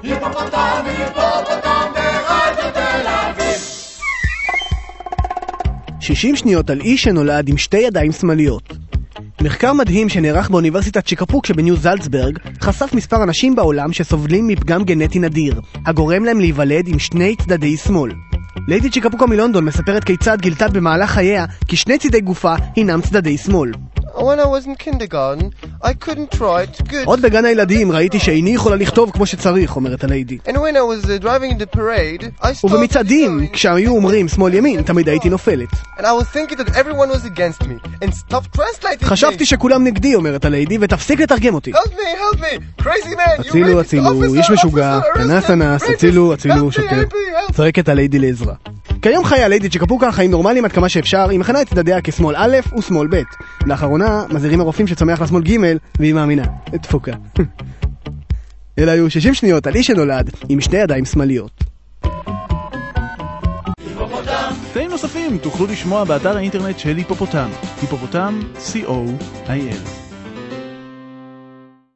תל אביב. 60 שניות על איש שנולד עם שתי ידיים שמאליות. מחקר מדהים שנערך באוניברסיטת שיקפוק שבניו זלצברג חשף מספר אנשים בעולם שסובלים מפגם גנטי נדיר, הגורם להם להיוולד עם שני צדדי שמאל. ליידי צ'יקפוקה מלונדון מספרת כיצד גילתה במהלך חייה כי שני צידי גופה הינם צדדי שמאל. When I was in kindergarten, I couldn't write good. עוד בגן הילדים ראיתי שאיני יכולה לכתוב כמו שצריך, אומרת הליידי. And when I was uh, driving in the parade, I started ובמצעדים, כשהיו אומרים שמאל ימין, תמיד הייתי נופלת. and I was thinking that everyone was against me, and stop translating חשבתי. שכולם נגדי, אומרת הליידי, ותפסיק לתרגם אותי. הצילו, הצילו, איש משוגע, אנס אנס, הצילו, הצילו, שוטר. צועקת הליידי לעזרה. כיום חיי הליידי צ'יקפוקה חיים נורמליים עד כמה שאפשר, היא מכנה את צדדיה כשמאל א' ושמאל ב'. לאחרונה מזהירים הרופאים שצומח לה שמאל ג' והיא מאמינה. תפוקה. אלה היו 60 שניות על איש שנולד עם שתי ידיים שמאליות. קטעים נוספים תוכלו לשמוע באתר האינטרנט של היפופוטם, היפופוטם, co.il.